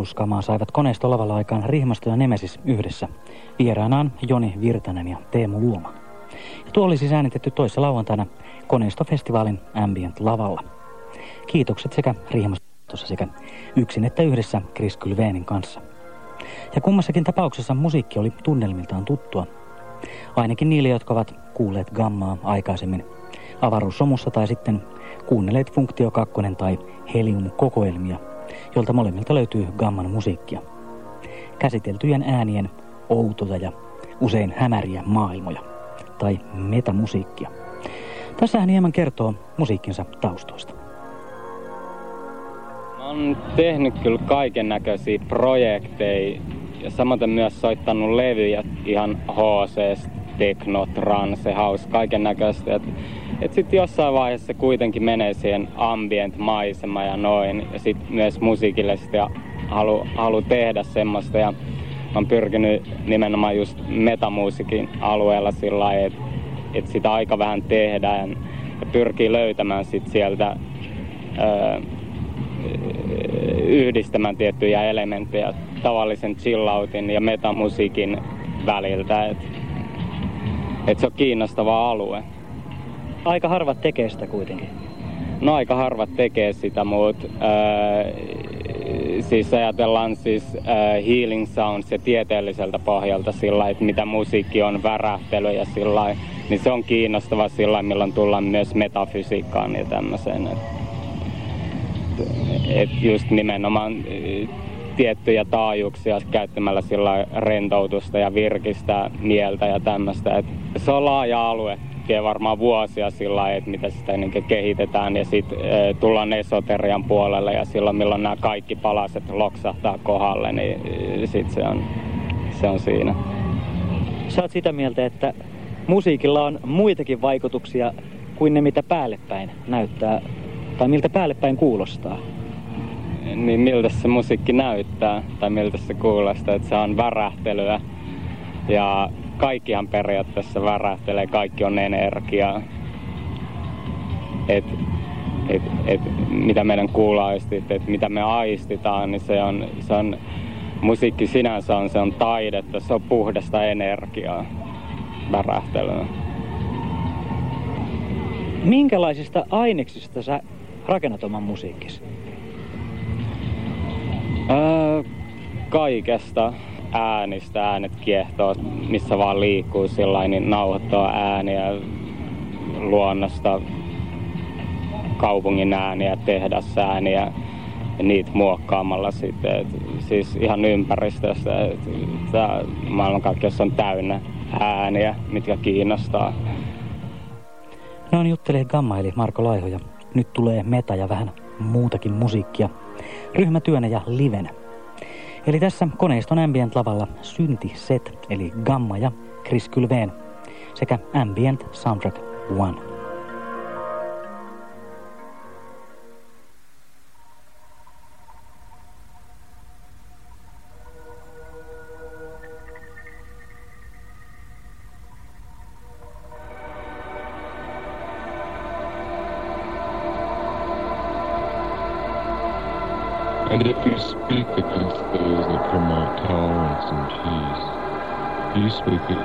avaruuskamaa saivat koneisto lavalla aikaan Rihmasto ja Nemesis yhdessä. Vieraanaan Joni Virtanen ja Teemu Luoma. Ja tuo oli siis äänitetty toissa lauantaina koneistofestivaalin Ambient lavalla. Kiitokset sekä Rihmastossa sekä yksin että yhdessä Chris Kylveenin kanssa. Ja kummassakin tapauksessa musiikki oli tunnelmiltaan tuttua. Ainakin niille, jotka ovat kuulleet gammaa aikaisemmin avaruussomussa tai sitten kuunnelleet Funktio 2 tai Helium-kokoelmia – jolta molemmilta löytyy gamman musiikkia. Käsiteltyjen äänien outoja ja usein hämäriä maailmoja tai metamusiikkia. Tässä hän hieman kertoo musiikkinsa taustoista. Mä oon tehnyt kyllä kaiken näköisiä projekteja ja samaten myös soittanut levyjä ihan HC, Tekno, Trance, House, kaiken näköistä. Et sit jossain vaiheessa kuitenkin menee siihen ambient-maisema ja noin. Ja sitten myös sit ja halu, halu tehdä semmoista. Ja on pyrkinyt nimenomaan just metamuusikin alueella sillä lailla, että et sitä aika vähän tehdään ja pyrkii löytämään sit sieltä ö, yhdistämään tiettyjä elementtejä tavallisen chilloutin ja metamusiikin väliltä. Et, et se on kiinnostava alue. Aika harvat tekee sitä kuitenkin. No aika harvat tekee sitä, mutta äh, siis ajatellaan siis äh, healing sounds ja tieteelliseltä pohjalta sillä että mitä musiikki on, värähtely ja sillä niin se on kiinnostava sillä milloin tullaan myös metafysiikkaan ja tämmöiseen. Et, et just nimenomaan äh, tiettyjä taajuuksia käyttämällä sillä rentoutusta ja virkistä mieltä ja tämmöistä. se on laaja alue tekee varmaan vuosia sillä lailla, että mitä sitä niin kehitetään ja sitten eh, tullaan esoterian puolelle ja silloin milloin nämä kaikki palaset loksahtaa kohdalle, niin eh, sitten se on, se on siinä. Sä oot sitä mieltä, että musiikilla on muitakin vaikutuksia kuin ne, mitä päällepäin näyttää, tai miltä päällepäin kuulostaa? Niin miltä se musiikki näyttää, tai miltä se kuulostaa, että se on värähtelyä ja kaikkihan periaatteessa värähtelee, kaikki on energiaa. Et, et, et, mitä meidän kuulaistit, et, mitä me aistitaan, niin se on, se on, musiikki sinänsä on, se on taidetta, se on puhdasta energiaa, värähtelyä. Minkälaisista aineksista sä rakennat oman musiikkisi? Öö, kaikesta äänistä, äänet kiehtoo, missä vaan liikkuu sillä niin nauhoittaa ääniä luonnosta, kaupungin ääniä, tehdasääniä ja niitä muokkaamalla sitten. Et, siis ihan ympäristöstä. Et, maailmankaikkeus on täynnä ääniä, mitkä kiinnostaa. Noin niin, juttelee eli Marko Laiho ja nyt tulee meta ja vähän muutakin musiikkia. Ryhmätyönä ja livenä. Eli tässä koneiston ambient-lavalla Synti Set, eli Gamma ja Chris Kylveen sekä Ambient Soundtrack One. Thank you.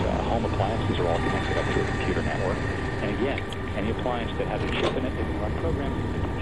uh, home appliances are all connected up to a computer network. And again, any appliance that has a chip in it that can run programs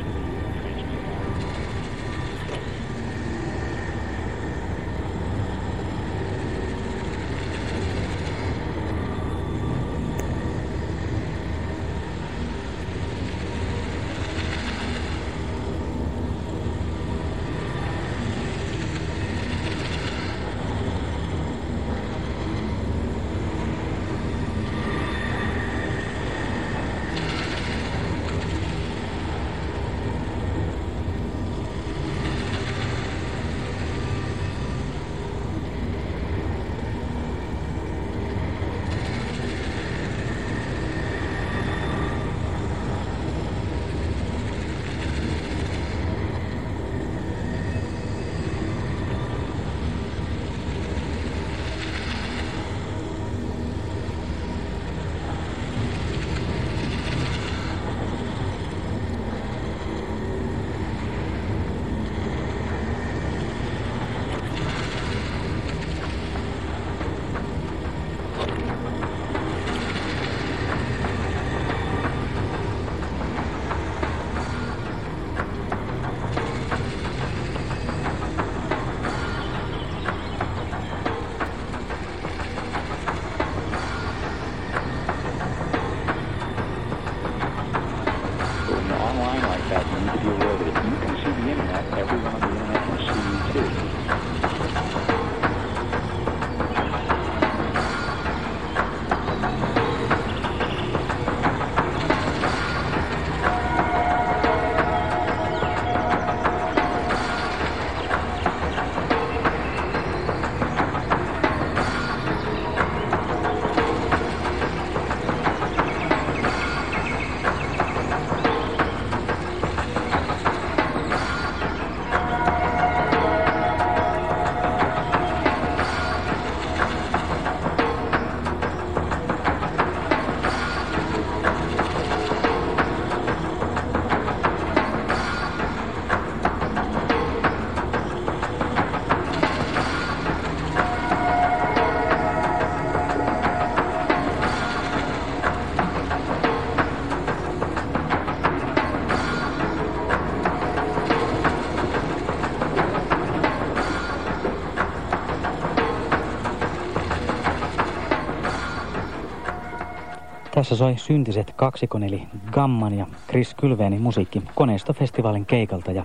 Tässä soi syntiset kaksikon eli Gamman ja Chris Kylveenin musiikki koneistofestivaalin keikalta ja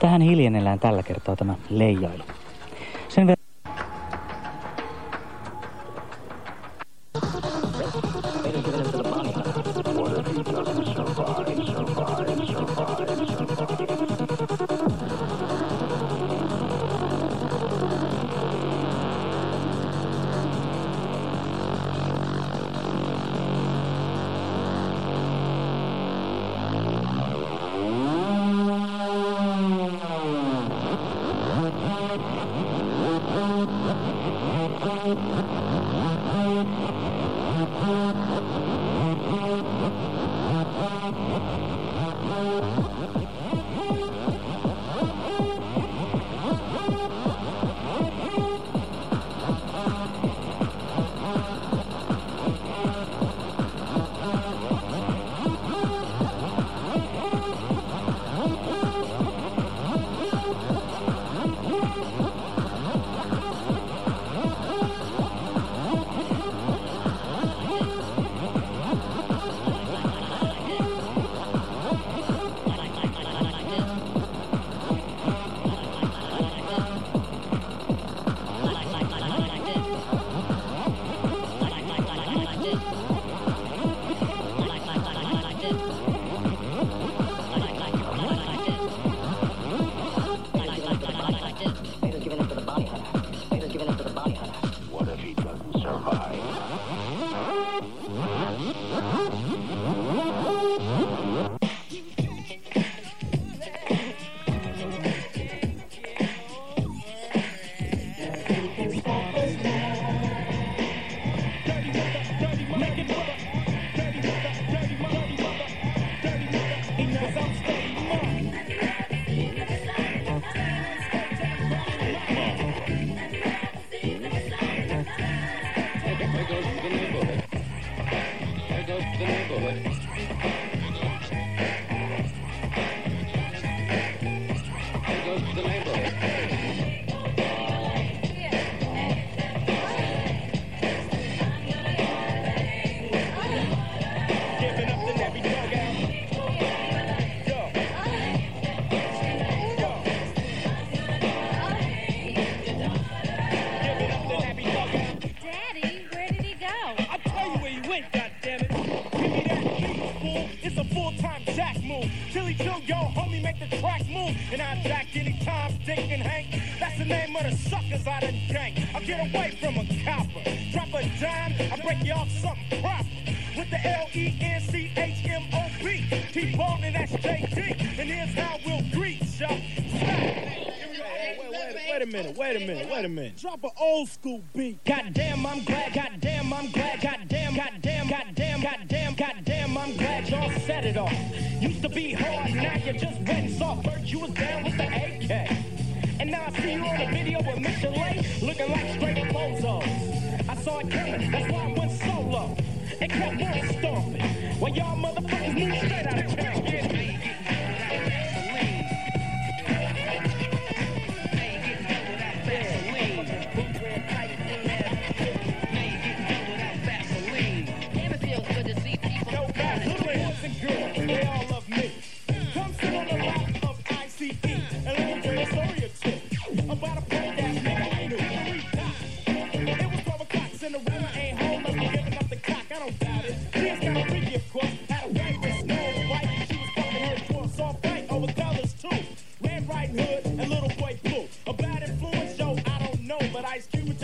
tähän hiljennellään tällä kertaa tämä leijailu. Sen ver- away from a copper. Drop a dime, I break you off something proper. With the L E N C H M O P. T Bone and that's JD. And here's how we'll greet y'all. wait, a minute, wait a minute, wait a minute. Drop an old school beat. Goddamn, I'm glad, goddamn, I'm glad, goddamn, goddamn, goddamn, goddamn, goddamn, I'm glad y'all set it off. Used to be hard, now you just went soft. Bird, you was down with the AK. And now I see you on a video with Mr. Lay, looking like straight up I saw it coming, that's why I went solo. And kept on stomping. well, y'all motherfuckers move straight out of town.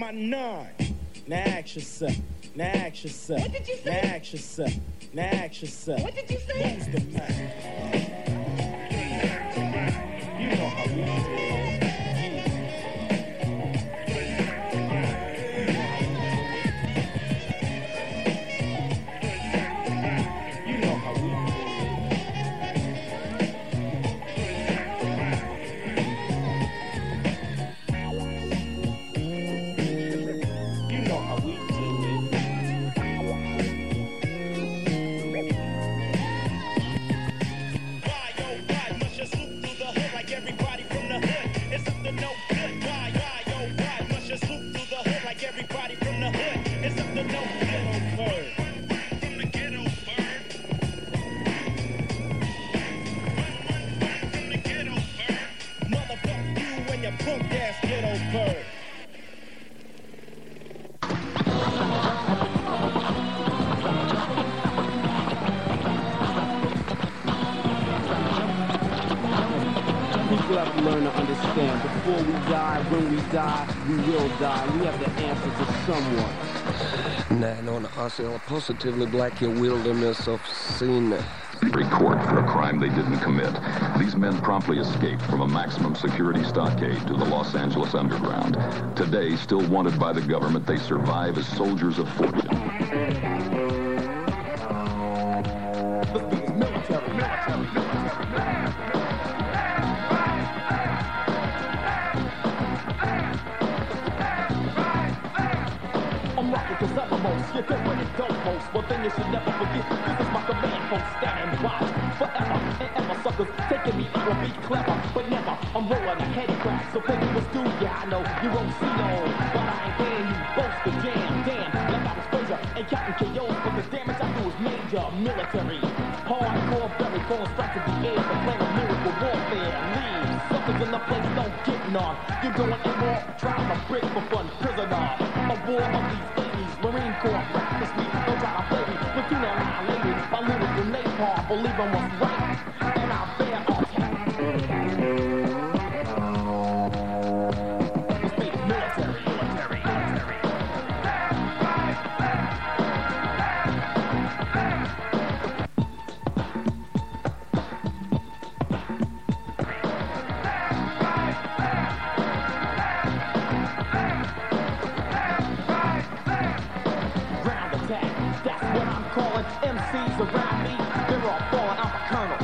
my nine. Now ask yourself. Now ask yourself. What did you say? Now ask yourself. Now ask yourself. What did you say? What's the matter? myself positively black your wilderness of sin. Record for a crime they didn't commit. These men promptly escaped from a maximum security stockade to the Los Angeles underground. Today, still wanted by the government, they survive as soldiers of fortune. ninja military. Hardcore belly phones strike to the air. The plan of miracle warfare. Leave suckers in the place, don't get none. You're going in war, trying to break for fun. Prisoner, a war of these babies. Marine Corps, practice me. Don't try to play me. With you now, my ladies, my lyrical napalm. Believe I'm what's right. MCs around me, they're all born, I'm a colonel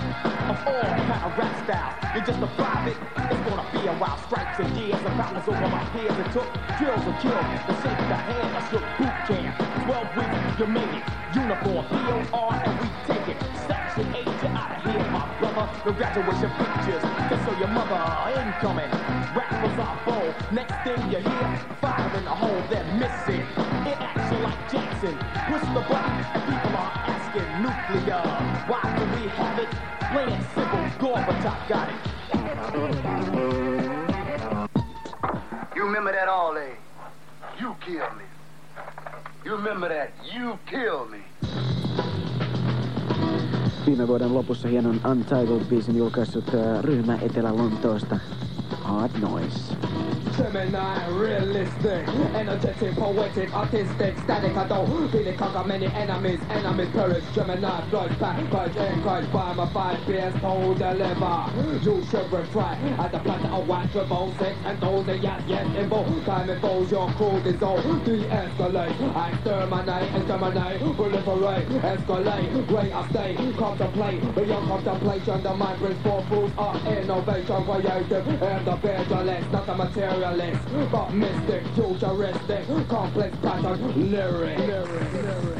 of all kind of rap style. You're just a private, it's gonna be a while. strike and gears and bounces over my peers. It took drills to kill the shape the hand I shook boot camp. Twelve weeks, you made it. Uniform, B.O.R. and we take it. Section 8, you out of here, my brother. No graduation pictures, just so your mother ain't incoming. Rappers are bold, next thing you hear, fire in the hole, they're missing. area. Why do we have it? simple, Gorbachev got it. You remember that all, eh? You killed me. You remember that? You killed me. Viime vuoden lopussa hienon Untitled-biisin julkaissut äh, ryhmä Etelä-Lontoosta, Hard Noise. Gemini, realistic, energetic, poetic, artistic, static. I don't really conquer many enemies. Enemies perish, Gemini, blood back, purge, encouraged Buy my five beers, hold deliver. You should retry at the planet of white six, and those that yes, yes, involve. Time involves your crew dissolve, de-escalate. I exterminate, exterminate, proliferate, escalate. Great, I stay, contemplate, beyond contemplation. The mind brings forth rules of innovation, creative, and the vigilance, not the material parallax But mystic, futuristic Complex pattern, lyric, lyric, lyric.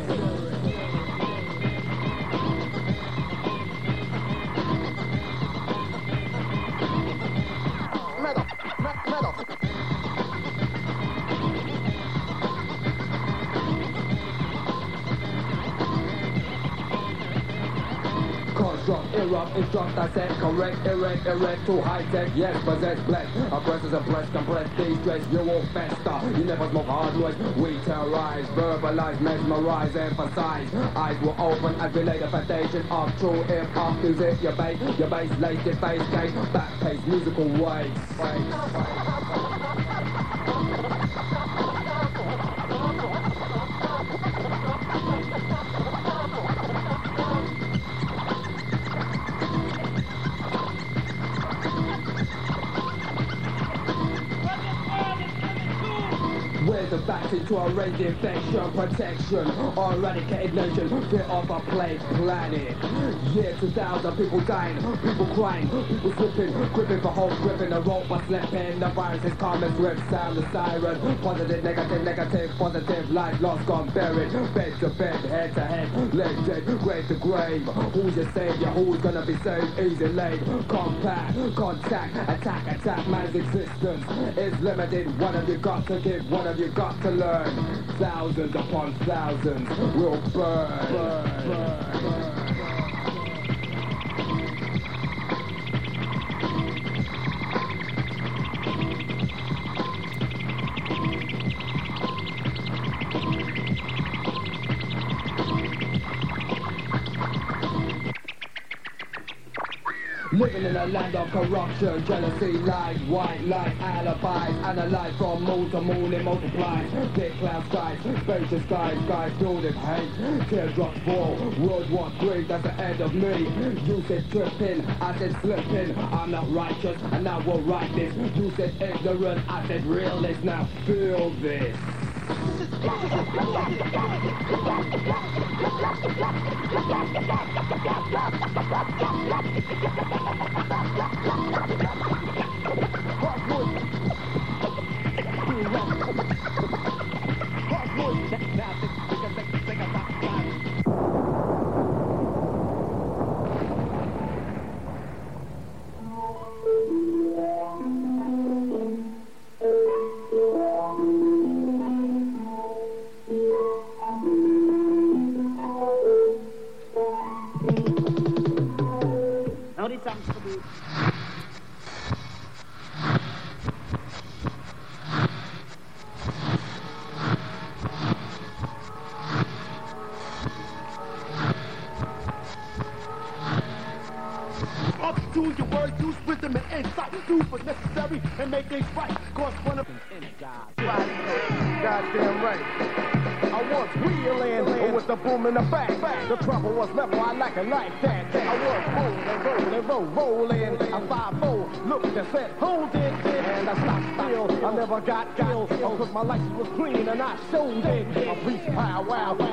Metal, metal, corrupt, instruct, I said correct, erect, erect, too high tech, yes, possess, bless, aggressors oppressed, compressed, they stress, you won't fester, you never smoke hard noise, we terrorize, verbalize, mesmerize, emphasize, eyes will open as we lay the foundation of true hip hop music, your bass, your bass, lace, your face, case, back pace, musical waves. reaction to a range infection, protection, Eradicated eradicate nation, fear of a plague planet. Yeah, 2,000 people dying, people crying, people slipping, gripping for hope, gripping the rope, but slipping. The virus is coming, swift sound the siren. Positive, negative, negative, positive, life lost, gone buried. Bed to bed, head to head, leg dead, grave to grave. Who's your savior? Who's gonna be saved? Easy laid, compact, contact, attack, attack. Man's existence is limited. One of you got to give, one of you got to learn. Thousands upon thousands will burn. burn, burn. living in a land of corruption, jealousy, lies, white lies, alibis, analyze from moon to moon it multiplies. Thick cloud skies, spacious skies, skies filled with hate. Teardrops fall, World War III, that's the end of me. You said tripping, I said slipping. I'm not righteous, and I will write this. You said ignorant, I said realist. Now feel this.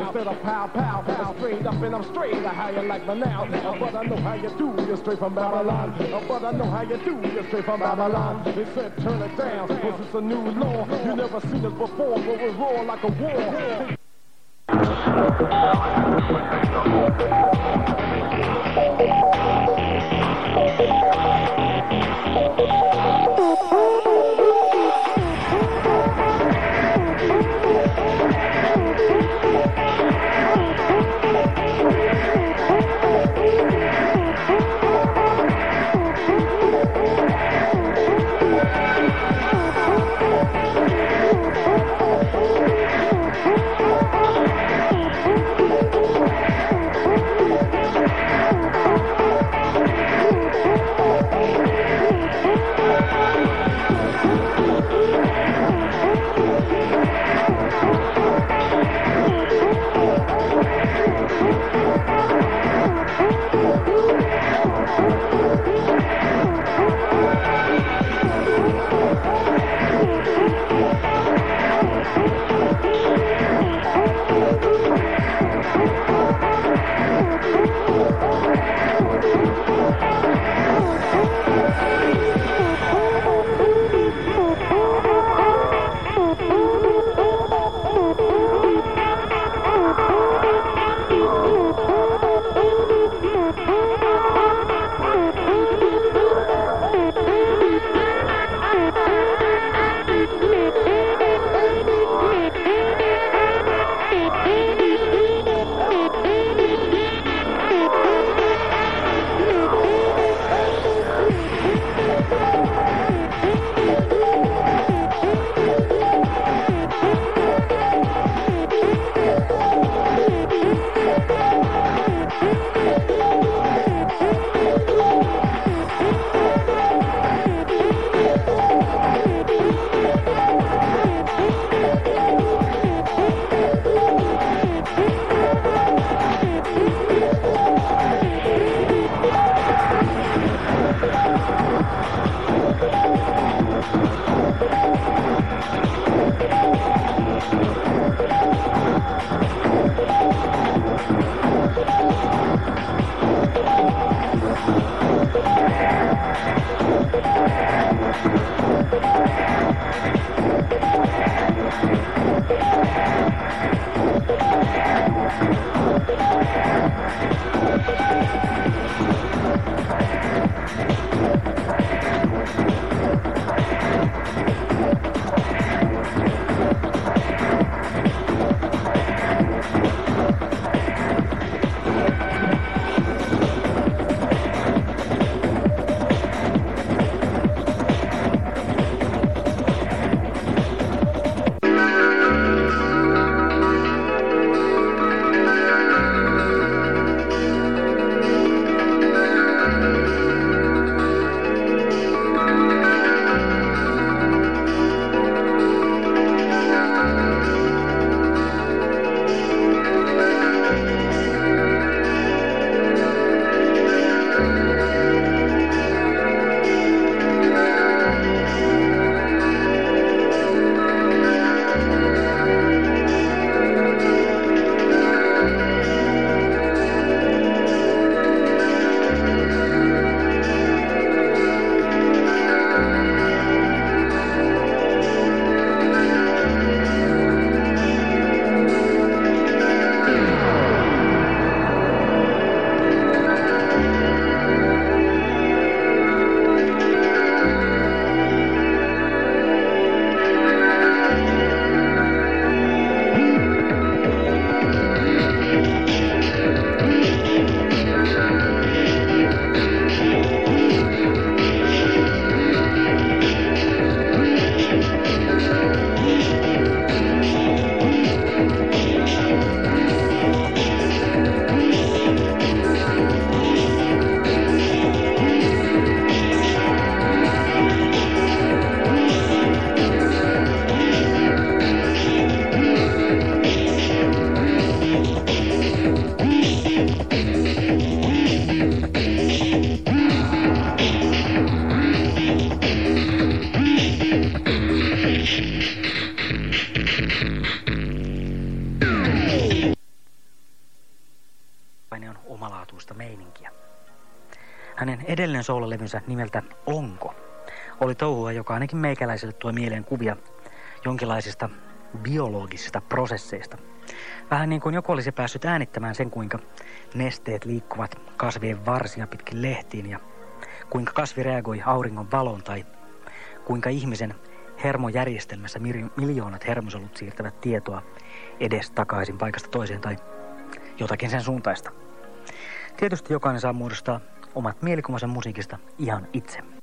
Instead of pow, pow, pow, straight up and I'm straight. How you like me now? But I know how you do, you're straight from Babylon. But I know how you do, you're straight from Babylon. They said turn it down, cause it's a new law. You never seen it before, but we roar like a war. levynsä nimeltä Onko. Oli touhua, joka ainakin meikäläiselle tuo mieleen kuvia jonkinlaisista biologisista prosesseista. Vähän niin kuin joku olisi päässyt äänittämään sen, kuinka nesteet liikkuvat kasvien varsia pitkin lehtiin ja kuinka kasvi reagoi auringon valoon tai kuinka ihmisen hermojärjestelmässä miljoonat hermosolut siirtävät tietoa edes takaisin paikasta toiseen tai jotakin sen suuntaista. Tietysti jokainen saa muodostaa omat mielikuvansa musiikista ihan itse.